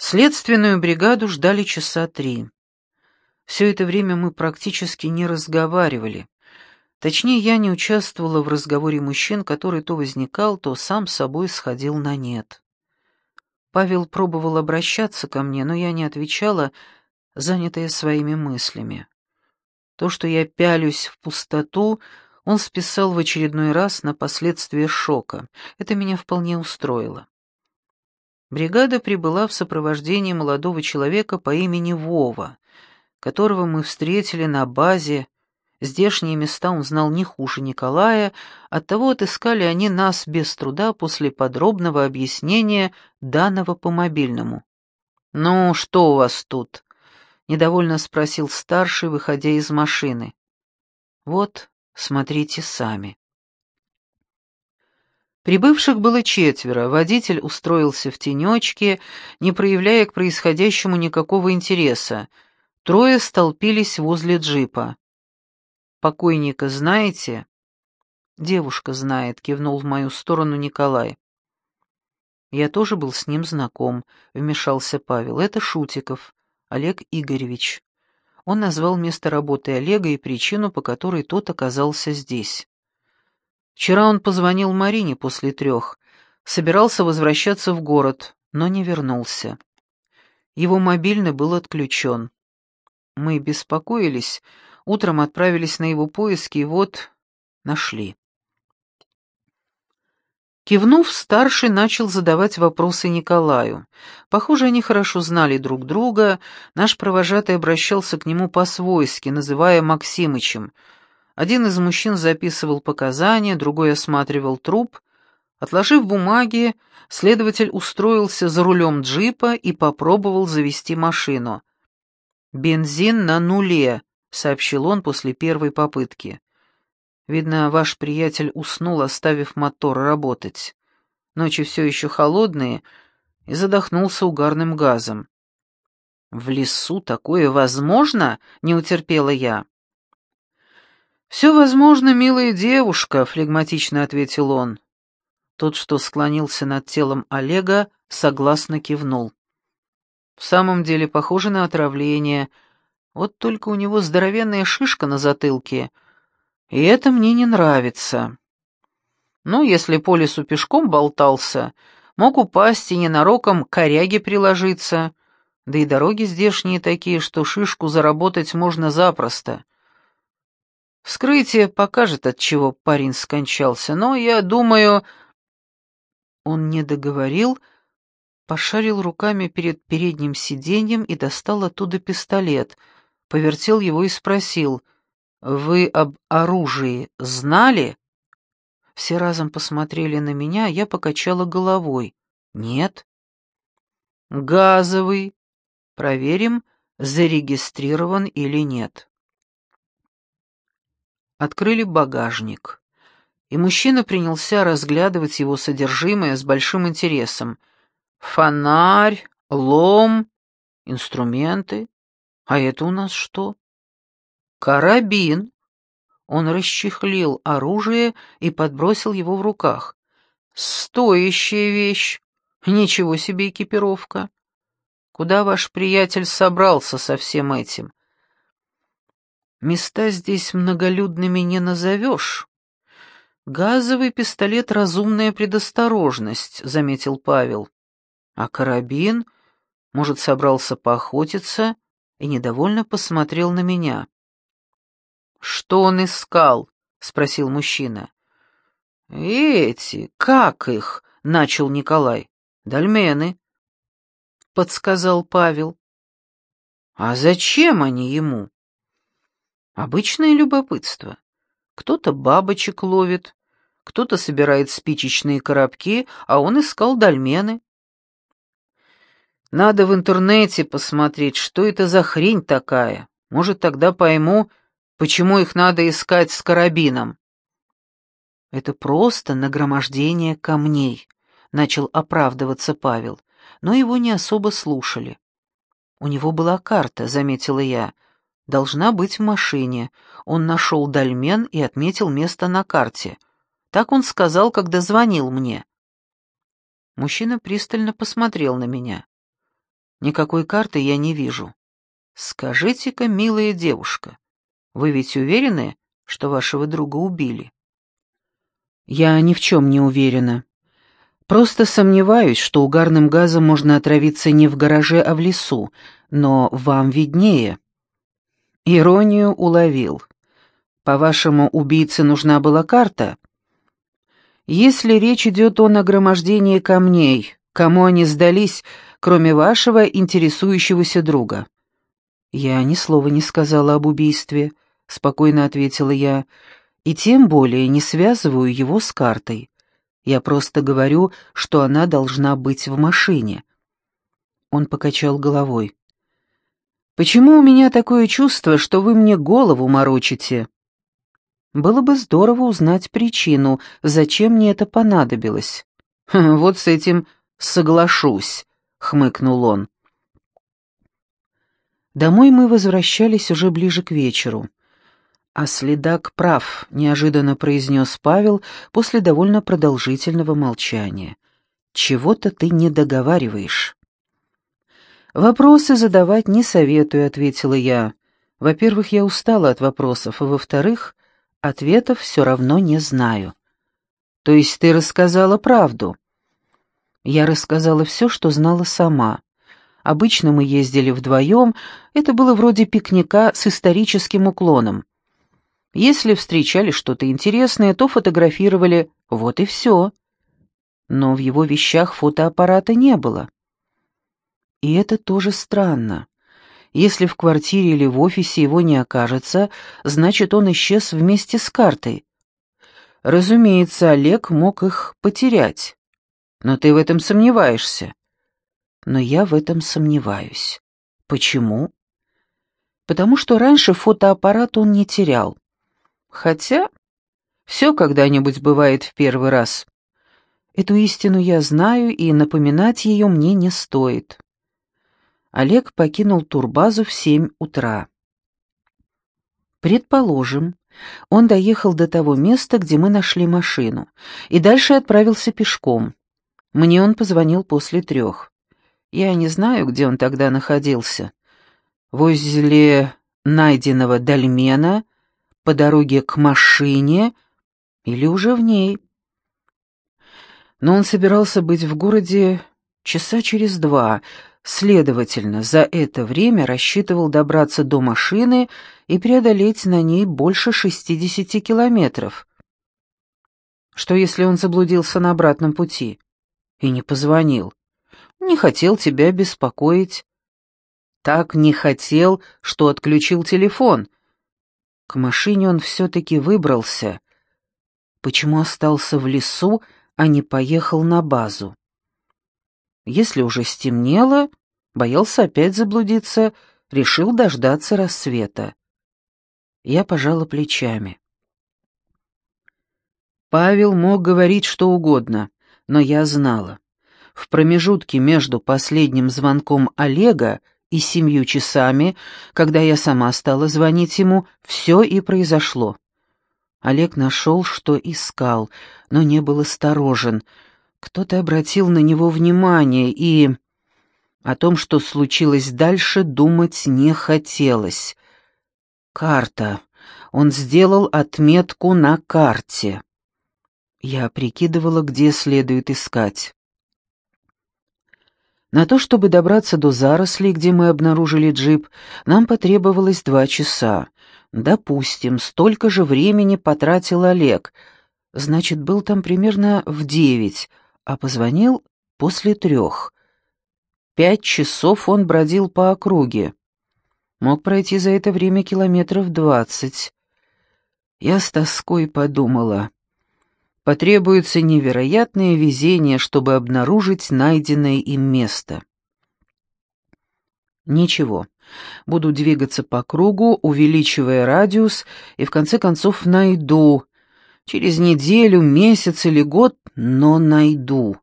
Следственную бригаду ждали часа три. Все это время мы практически не разговаривали. Точнее, я не участвовала в разговоре мужчин, который то возникал, то сам собой сходил на нет. Павел пробовал обращаться ко мне, но я не отвечала, занятая своими мыслями. То, что я пялюсь в пустоту, он списал в очередной раз на последствия шока. Это меня вполне устроило. Бригада прибыла в сопровождении молодого человека по имени Вова, которого мы встретили на базе. Здешние места он знал не хуже Николая, оттого отыскали они нас без труда после подробного объяснения данного по мобильному. «Ну, что у вас тут?» — недовольно спросил старший, выходя из машины. «Вот, смотрите сами». Прибывших было четверо, водитель устроился в тенечке, не проявляя к происходящему никакого интереса. Трое столпились возле джипа. «Покойника знаете?» «Девушка знает», — кивнул в мою сторону Николай. «Я тоже был с ним знаком», — вмешался Павел. «Это Шутиков, Олег Игоревич». Он назвал место работы Олега и причину, по которой тот оказался здесь. Вчера он позвонил Марине после трех, собирался возвращаться в город, но не вернулся. Его мобильный был отключен. Мы беспокоились, утром отправились на его поиски и вот нашли. Кивнув, старший начал задавать вопросы Николаю. Похоже, они хорошо знали друг друга, наш провожатый обращался к нему по-свойски, называя Максимычем — один из мужчин записывал показания, другой осматривал труп. Отложив бумаги, следователь устроился за рулем джипа и попробовал завести машину. «Бензин на нуле», — сообщил он после первой попытки. «Видно, ваш приятель уснул, оставив мотор работать. Ночи все еще холодные, и задохнулся угарным газом». «В лесу такое возможно?» — не утерпела я. «Все возможно, милая девушка», — флегматично ответил он. Тот, что склонился над телом Олега, согласно кивнул. «В самом деле похоже на отравление. Вот только у него здоровенная шишка на затылке, и это мне не нравится. Ну, если по лесу пешком болтался, мог упасть и ненароком коряги приложиться, да и дороги здешние такие, что шишку заработать можно запросто». Вскрытие покажет, от чего парень скончался, но я думаю...» Он не договорил, пошарил руками перед передним сиденьем и достал оттуда пистолет, повертел его и спросил, «Вы об оружии знали?» Все разом посмотрели на меня, я покачала головой. «Нет». «Газовый. Проверим, зарегистрирован или нет». Открыли багажник, и мужчина принялся разглядывать его содержимое с большим интересом. Фонарь, лом, инструменты. А это у нас что? Карабин. Он расчехлил оружие и подбросил его в руках. Стоящая вещь. Ничего себе экипировка. Куда ваш приятель собрался со всем этим? Места здесь многолюдными не назовешь. Газовый пистолет — разумная предосторожность, — заметил Павел. А карабин, может, собрался поохотиться и недовольно посмотрел на меня. «Что он искал?» — спросил мужчина. «Эти, как их?» — начал Николай. «Дольмены», — подсказал Павел. «А зачем они ему?» Обычное любопытство. Кто-то бабочек ловит, кто-то собирает спичечные коробки, а он искал дольмены. Надо в интернете посмотреть, что это за хрень такая. Может, тогда пойму, почему их надо искать с карабином. Это просто нагромождение камней, начал оправдываться Павел, но его не особо слушали. У него была карта, заметила я, — должна быть в машине. Он нашел дольмен и отметил место на карте. Так он сказал, когда звонил мне. Мужчина пристально посмотрел на меня. Никакой карты я не вижу. Скажите-ка, милая девушка, вы ведь уверены, что вашего друга убили?» «Я ни в чем не уверена. Просто сомневаюсь, что угарным газом можно отравиться не в гараже, а в лесу, но вам виднее». Иронию уловил. «По-вашему, убийце нужна была карта?» «Если речь идет о нагромождении камней, кому они сдались, кроме вашего интересующегося друга?» «Я ни слова не сказала об убийстве», — спокойно ответила я, — «и тем более не связываю его с картой. Я просто говорю, что она должна быть в машине». Он покачал головой. «Почему у меня такое чувство, что вы мне голову морочите?» Было бы здорово узнать причину, зачем мне это понадобилось. «Вот с этим соглашусь», — хмыкнул он. Домой мы возвращались уже ближе к вечеру. «А следак прав», — неожиданно произнес Павел после довольно продолжительного молчания. «Чего-то ты не договариваешь». «Вопросы задавать не советую», — ответила я. «Во-первых, я устала от вопросов, а во-вторых, ответов все равно не знаю». «То есть ты рассказала правду?» Я рассказала все, что знала сама. Обычно мы ездили вдвоем, это было вроде пикника с историческим уклоном. Если встречали что-то интересное, то фотографировали, вот и все. Но в его вещах фотоаппарата не было. И это тоже странно. Если в квартире или в офисе его не окажется, значит, он исчез вместе с картой. Разумеется, Олег мог их потерять. Но ты в этом сомневаешься. Но я в этом сомневаюсь. Почему? Потому что раньше фотоаппарат он не терял. Хотя все когда-нибудь бывает в первый раз. Эту истину я знаю, и напоминать ее мне не стоит. Олег покинул турбазу в семь утра. Предположим, он доехал до того места, где мы нашли машину, и дальше отправился пешком. Мне он позвонил после трех. Я не знаю, где он тогда находился. Возле найденного дольмена — по дороге к машине или уже в ней. Но он собирался быть в городе часа через два, следовательно, за это время рассчитывал добраться до машины и преодолеть на ней больше шестидесяти километров. Что если он заблудился на обратном пути и не позвонил? Не хотел тебя беспокоить. Так не хотел, что отключил телефон, к машине он все-таки выбрался. Почему остался в лесу, а не поехал на базу? Если уже стемнело, боялся опять заблудиться, решил дождаться рассвета. Я пожала плечами. Павел мог говорить что угодно, но я знала. В промежутке между последним звонком Олега и семью часами, когда я сама стала звонить ему, все и произошло. Олег нашел, что искал, но не был осторожен. Кто-то обратил на него внимание, и... О том, что случилось дальше, думать не хотелось. Карта. Он сделал отметку на карте. Я прикидывала, где следует искать. На то, чтобы добраться до зарослей, где мы обнаружили джип, нам потребовалось два часа. Допустим, столько же времени потратил Олег. Значит, был там примерно в девять, а позвонил после трех. Пять часов он бродил по округе. Мог пройти за это время километров двадцать. Я с тоской подумала. Потребуется невероятное везение, чтобы обнаружить найденное им место. Ничего. Буду двигаться по кругу, увеличивая радиус, и в конце концов найду. Через неделю, месяц или год, но найду.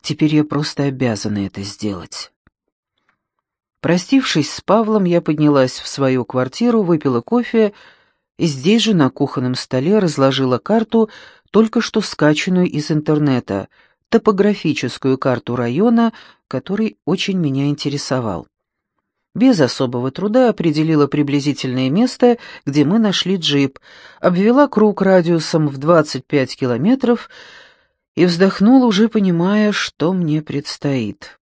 Теперь я просто обязана это сделать. Простившись с Павлом, я поднялась в свою квартиру, выпила кофе и здесь же на кухонном столе разложила карту, только что скачанную из интернета, топографическую карту района, который очень меня интересовал. Без особого труда определила приблизительное место, где мы нашли джип, обвела круг радиусом в 25 километров и вздохнула, уже понимая, что мне предстоит.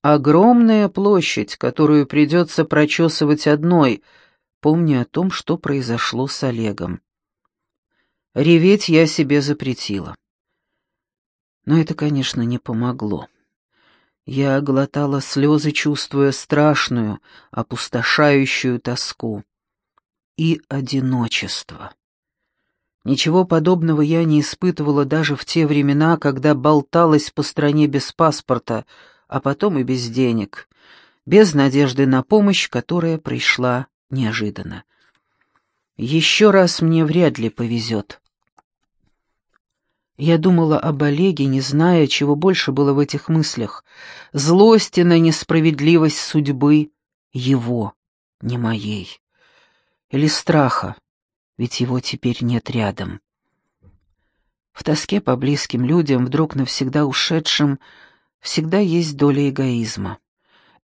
Огромная площадь, которую придется прочесывать одной, помня о том, что произошло с Олегом. Реветь я себе запретила. Но это, конечно, не помогло. Я глотала слезы, чувствуя страшную, опустошающую тоску и одиночество. Ничего подобного я не испытывала даже в те времена, когда болталась по стране без паспорта, а потом и без денег, без надежды на помощь, которая пришла неожиданно. Еще раз мне вряд ли повезет. Я думала об Олеге, не зная, чего больше было в этих мыслях. Злости на несправедливость судьбы его, не моей. Или страха, ведь его теперь нет рядом. В тоске по близким людям, вдруг навсегда ушедшим, всегда есть доля эгоизма.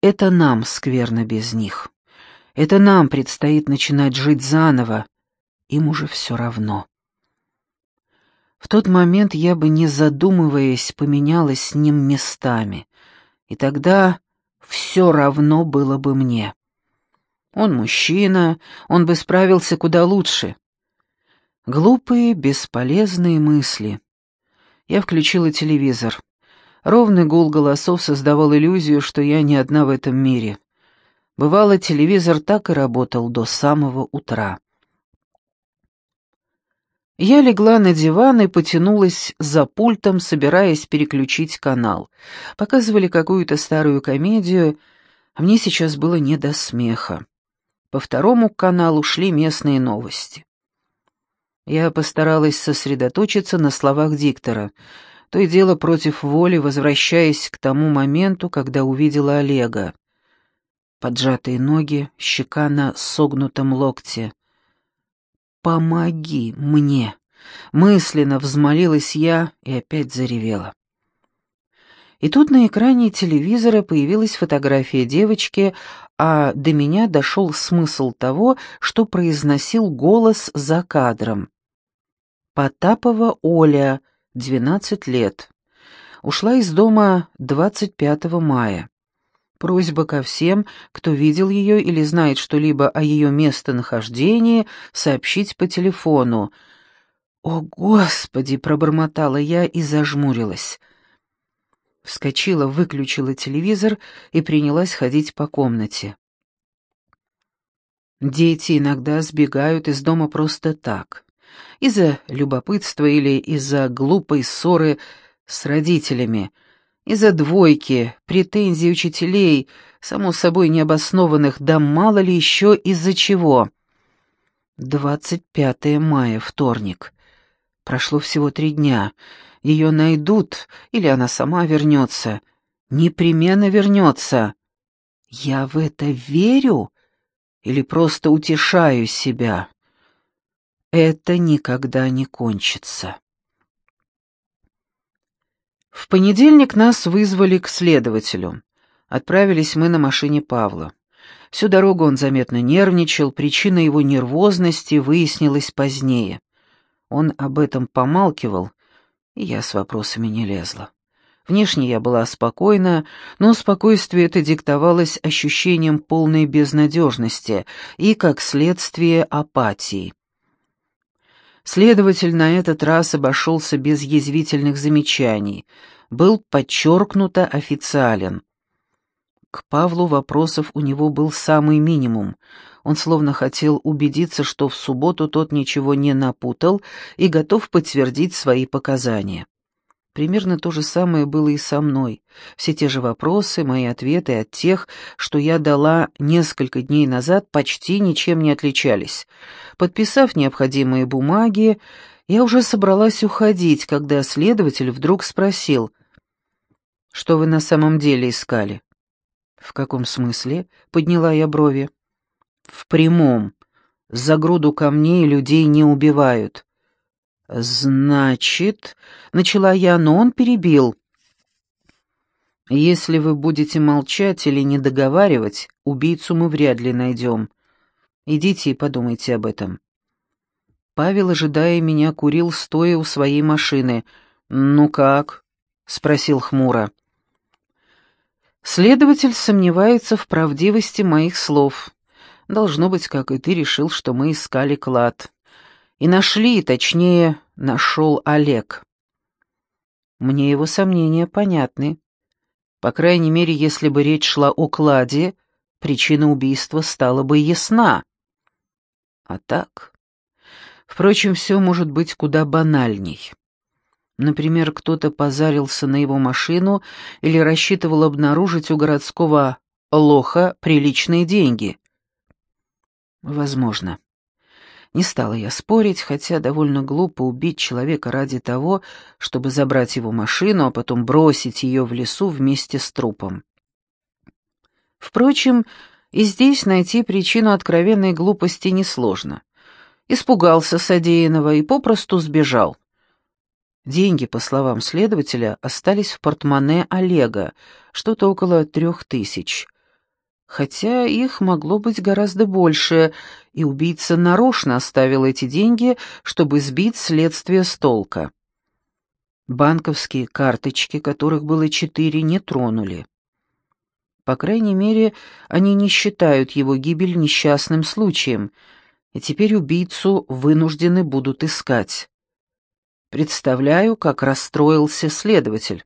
Это нам скверно без них. Это нам предстоит начинать жить заново. Им уже все равно. В тот момент я бы, не задумываясь, поменялась с ним местами, и тогда все равно было бы мне. Он мужчина, он бы справился куда лучше. Глупые, бесполезные мысли. Я включила телевизор. Ровный гул голосов создавал иллюзию, что я не одна в этом мире. Бывало, телевизор так и работал до самого утра. Я легла на диван и потянулась за пультом, собираясь переключить канал. Показывали какую-то старую комедию, а мне сейчас было не до смеха. По второму каналу шли местные новости. Я постаралась сосредоточиться на словах диктора, то и дело против воли, возвращаясь к тому моменту, когда увидела Олега. Поджатые ноги, щека на согнутом локте — «Помоги мне!» Мысленно взмолилась я и опять заревела. И тут на экране телевизора появилась фотография девочки, а до меня дошел смысл того, что произносил голос за кадром. Потапова Оля, 12 лет. Ушла из дома 25 мая. Просьба ко всем, кто видел ее или знает что-либо о ее местонахождении, сообщить по телефону. «О, Господи!» — пробормотала я и зажмурилась. Вскочила, выключила телевизор и принялась ходить по комнате. Дети иногда сбегают из дома просто так, из-за любопытства или из-за глупой ссоры с родителями — из-за двойки, претензий учителей, само собой необоснованных, да мало ли еще из-за чего. 25 мая, вторник. Прошло всего три дня. Ее найдут, или она сама вернется. Непременно вернется. Я в это верю или просто утешаю себя? Это никогда не кончится. В понедельник нас вызвали к следователю. Отправились мы на машине Павла. Всю дорогу он заметно нервничал, причина его нервозности выяснилась позднее. Он об этом помалкивал, и я с вопросами не лезла. Внешне я была спокойна, но спокойствие это диктовалось ощущением полной безнадежности и, как следствие, апатии. Следователь на этот раз обошелся без язвительных замечаний, был подчеркнуто официален. К Павлу вопросов у него был самый минимум. Он словно хотел убедиться, что в субботу тот ничего не напутал и готов подтвердить свои показания. Примерно то же самое было и со мной. Все те же вопросы, мои ответы от тех, что я дала несколько дней назад, почти ничем не отличались. Подписав необходимые бумаги, я уже собралась уходить, когда следователь вдруг спросил, «Что вы на самом деле искали?» «В каком смысле?» — подняла я брови. «В прямом. За груду камней людей не убивают. «Значит...» — начала я, но он перебил. Если вы будете молчать или не договаривать, убийцу мы вряд ли найдем. Идите и подумайте об этом. Павел, ожидая меня, курил, стоя у своей машины. «Ну как?» — спросил хмуро. Следователь сомневается в правдивости моих слов. Должно быть, как и ты, решил, что мы искали клад. И нашли, точнее, нашел Олег. Мне его сомнения понятны. По крайней мере, если бы речь шла о кладе, причина убийства стала бы ясна. А так... Впрочем, все может быть куда банальней. Например, кто-то позарился на его машину или рассчитывал обнаружить у городского лоха приличные деньги. Возможно. Не стала я спорить, хотя довольно глупо убить человека ради того, чтобы забрать его машину, а потом бросить ее в лесу вместе с трупом. Впрочем, и здесь найти причину откровенной глупости несложно. Испугался содеянного и попросту сбежал. Деньги, по словам следователя, остались в портмоне Олега, что-то около трех тысяч. Хотя их могло быть гораздо больше, и убийца нарочно оставил эти деньги, чтобы сбить следствие с толка. Банковские карточки, которых было четыре, не тронули. По крайней мере, они не считают его гибель несчастным случаем, и теперь убийцу вынуждены будут искать. Представляю, как расстроился следователь.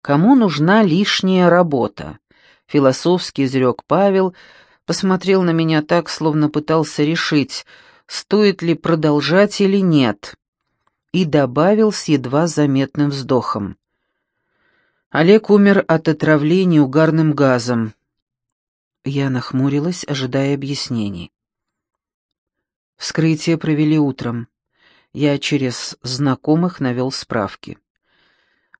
Кому нужна лишняя работа? Философски изрек Павел, посмотрел на меня так, словно пытался решить, стоит ли продолжать или нет, и добавил с едва заметным вздохом. Олег умер от отравления угарным газом. Я нахмурилась, ожидая объяснений. Вскрытие провели утром. Я через знакомых навел справки.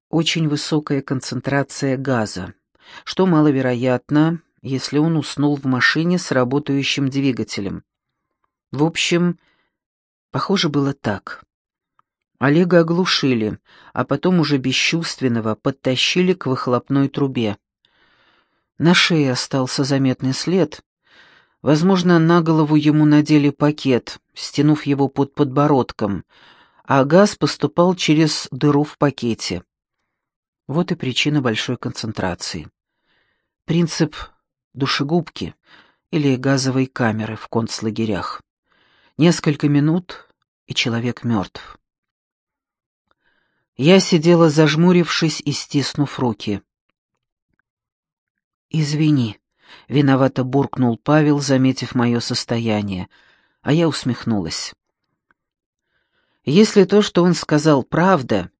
Очень высокая концентрация газа, что маловероятно, если он уснул в машине с работающим двигателем. В общем, похоже было так. Олега оглушили, а потом уже бесчувственного подтащили к выхлопной трубе. На шее остался заметный след, Возможно, на голову ему надели пакет, стянув его под подбородком, а газ поступал через дыру в пакете. Вот и причина большой концентрации. Принцип душегубки или газовой камеры в концлагерях. Несколько минут, и человек мертв. Я сидела зажмурившись и стиснув руки. «Извини», — виновато буркнул Павел, заметив мое состояние, а я усмехнулась. Если то, что он сказал, правда,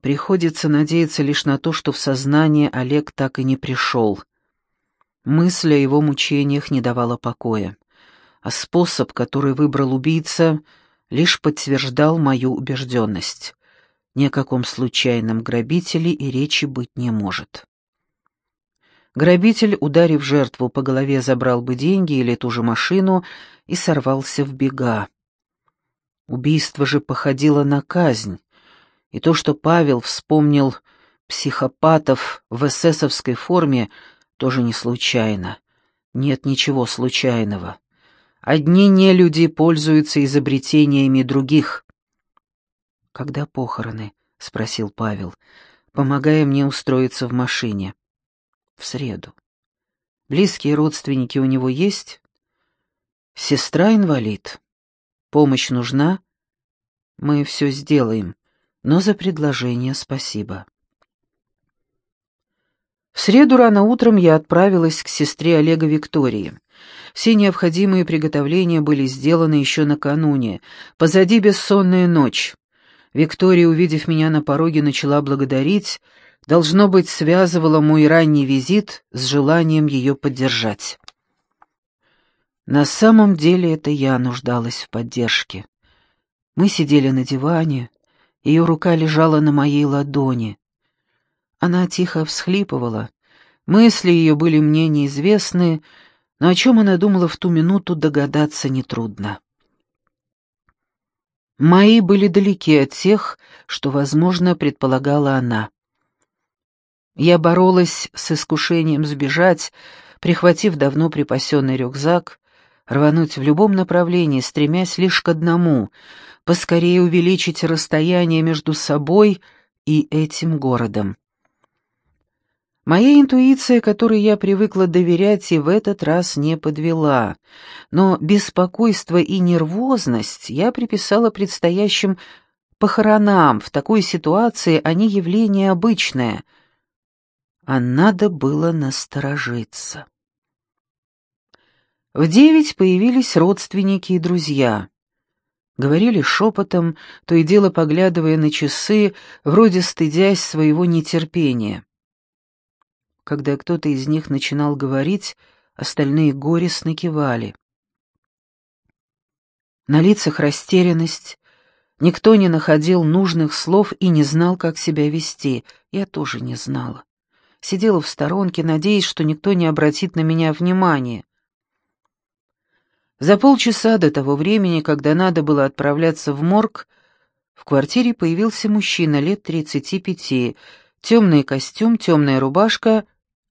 приходится надеяться лишь на то, что в сознание Олег так и не пришел. Мысль о его мучениях не давала покоя, а способ, который выбрал убийца, лишь подтверждал мою убежденность. Ни о каком случайном грабителе и речи быть не может. Грабитель, ударив жертву по голове, забрал бы деньги или ту же машину и сорвался в бега. Убийство же походило на казнь, и то, что Павел вспомнил психопатов в эсэсовской форме, тоже не случайно. Нет ничего случайного. Одни нелюди пользуются изобретениями других. «Когда похороны?» — спросил Павел, помогая мне устроиться в машине в среду. Близкие родственники у него есть? Сестра инвалид. Помощь нужна? Мы все сделаем, но за предложение спасибо. В среду рано утром я отправилась к сестре Олега Виктории. Все необходимые приготовления были сделаны еще накануне. Позади бессонная ночь. Виктория, увидев меня на пороге, начала благодарить, должно быть, связывало мой ранний визит с желанием ее поддержать. На самом деле это я нуждалась в поддержке. Мы сидели на диване, ее рука лежала на моей ладони. Она тихо всхлипывала. Мысли ее были мне неизвестны, но о чем она думала в ту минуту, догадаться нетрудно. Мои были далеки от тех, что, возможно, предполагала она. Я боролась с искушением сбежать, прихватив давно припасенный рюкзак, рвануть в любом направлении, стремясь лишь к одному — поскорее увеличить расстояние между собой и этим городом. Моя интуиция, которой я привыкла доверять, и в этот раз не подвела, но беспокойство и нервозность я приписала предстоящим похоронам, в такой ситуации они явление обычное, а надо было насторожиться. В девять появились родственники и друзья. Говорили шепотом, то и дело поглядывая на часы, вроде стыдясь своего нетерпения. Когда кто-то из них начинал говорить, остальные горестно кивали. На лицах растерянность, никто не находил нужных слов и не знал, как себя вести. Я тоже не знала. Сидела в сторонке, надеясь, что никто не обратит на меня внимания. За полчаса до того времени, когда надо было отправляться в морг, в квартире появился мужчина лет тридцати пяти, темный костюм, темная рубашка,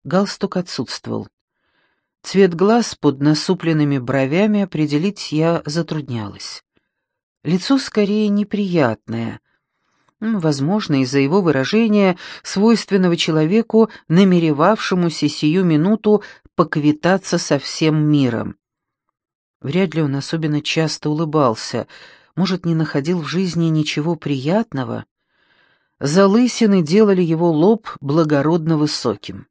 галстук отсутствовал. Цвет глаз под насупленными бровями определить я затруднялась. Лицо скорее неприятное. Возможно, из-за его выражения, свойственного человеку, намеревавшемуся сию минуту поквитаться со всем миром. Вряд ли он особенно часто улыбался, может, не находил в жизни ничего приятного. Залысины делали его лоб благородно высоким.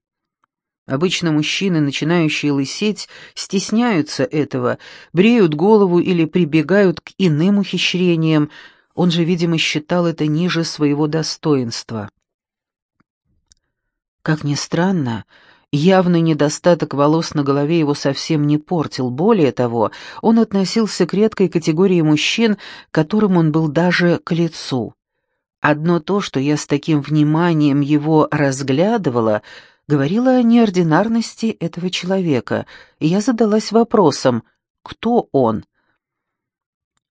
Обычно мужчины, начинающие лысеть, стесняются этого, бреют голову или прибегают к иным ухищрениям, он же, видимо, считал это ниже своего достоинства. Как ни странно, Явный недостаток волос на голове его совсем не портил. Более того, он относился к редкой категории мужчин, которым он был даже к лицу. Одно то, что я с таким вниманием его разглядывала, говорило о неординарности этого человека, и я задалась вопросом, кто он?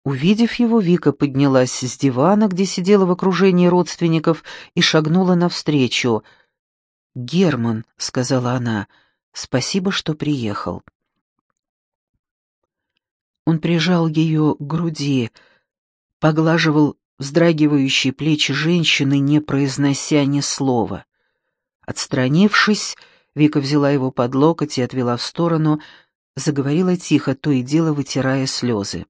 Увидев его, Вика поднялась с дивана, где сидела в окружении родственников, и шагнула навстречу — «Герман», — сказала она, — «спасибо, что приехал». Он прижал ее к груди, поглаживал вздрагивающие плечи женщины, не произнося ни слова. Отстранившись, Вика взяла его под локоть и отвела в сторону, заговорила тихо, то и дело вытирая слезы.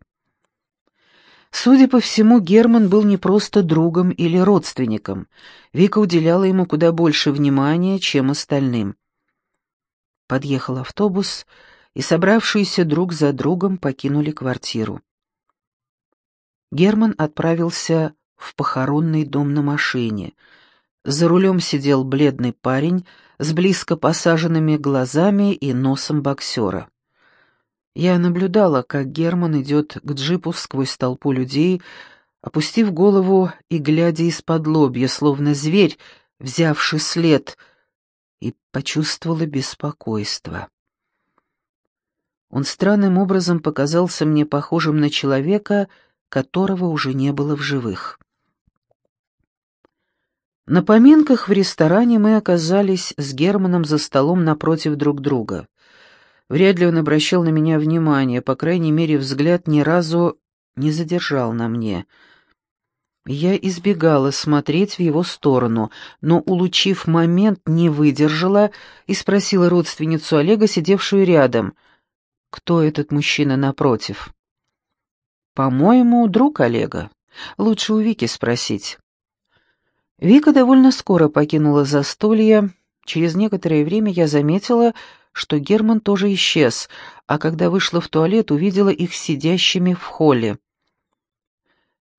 Судя по всему, Герман был не просто другом или родственником. Вика уделяла ему куда больше внимания, чем остальным. Подъехал автобус, и собравшиеся друг за другом покинули квартиру. Герман отправился в похоронный дом на машине. За рулем сидел бледный парень с близко посаженными глазами и носом боксера. Я наблюдала, как Герман идет к джипу сквозь толпу людей, опустив голову и глядя из-под лобья, словно зверь, взявший след, и почувствовала беспокойство. Он странным образом показался мне похожим на человека, которого уже не было в живых. На поминках в ресторане мы оказались с Германом за столом напротив друг друга. Вряд ли он обращал на меня внимание, по крайней мере, взгляд ни разу не задержал на мне. Я избегала смотреть в его сторону, но, улучив момент, не выдержала и спросила родственницу Олега, сидевшую рядом, кто этот мужчина напротив. «По-моему, друг Олега. Лучше у Вики спросить». Вика довольно скоро покинула застолье. Через некоторое время я заметила, что Герман тоже исчез, а когда вышла в туалет, увидела их сидящими в холле.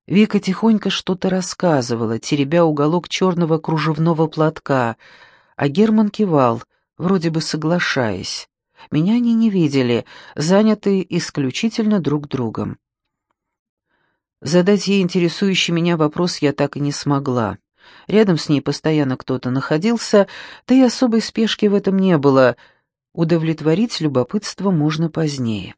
Вика тихонько что-то рассказывала, теребя уголок черного кружевного платка, а Герман кивал, вроде бы соглашаясь. Меня они не видели, заняты исключительно друг другом. Задать ей интересующий меня вопрос я так и не смогла. Рядом с ней постоянно кто-то находился, да и особой спешки в этом не было — Удовлетворить любопытство можно позднее.